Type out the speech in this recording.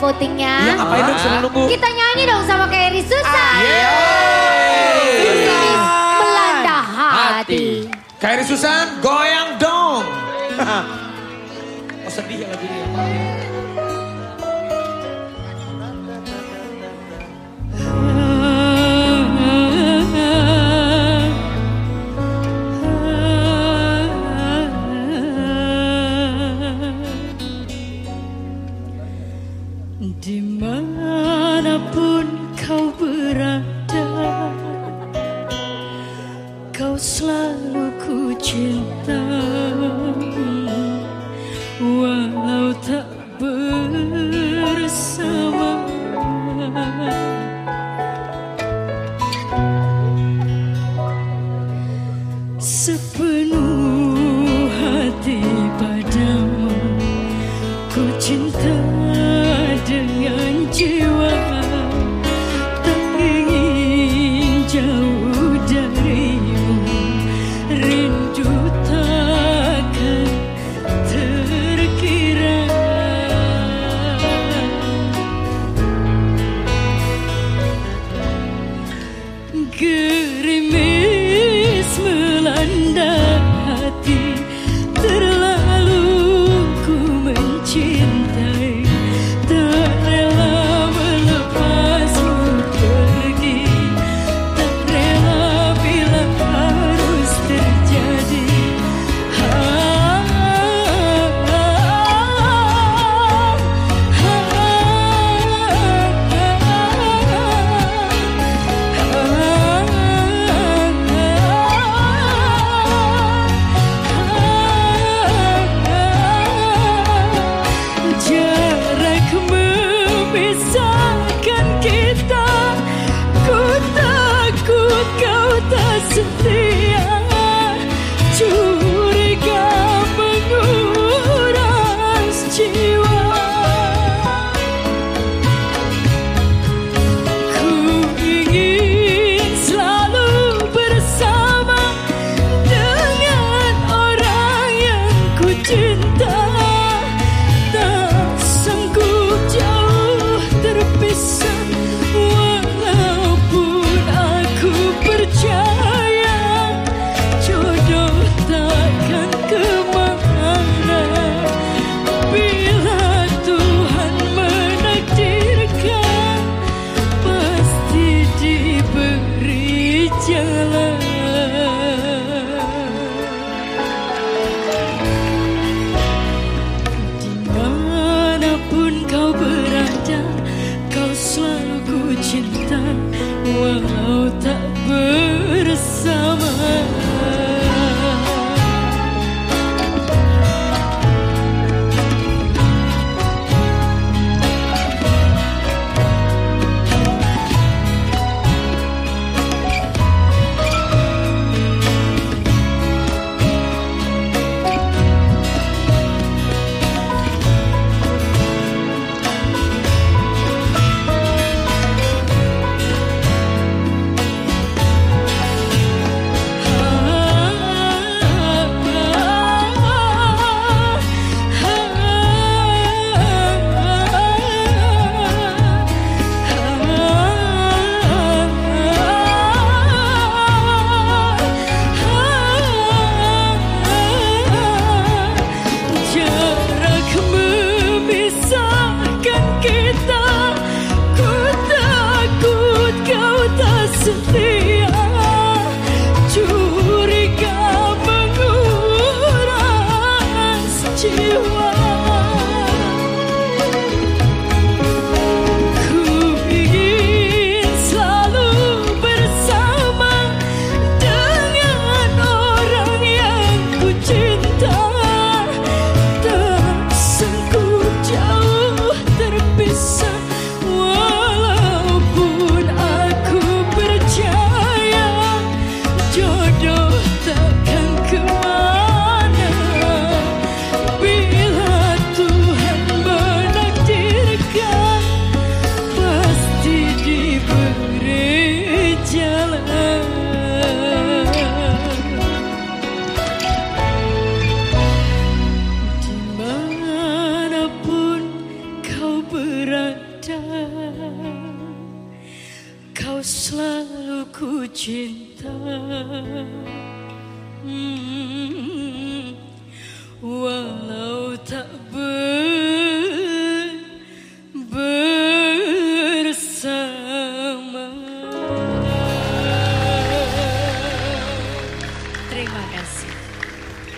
votingnya. Ya ngapain dong suruh nunggu? Kita nyanyi dong sama Kairi Susan. Yeay. Susan melanda hati. Kairi Susan, goyang dong. oh sedih ya lagunya. Di mana pun kau berada Kau selalu ku cinta Do? Walau tak bersama to feel ku cinta. Hmm, Walau tak ber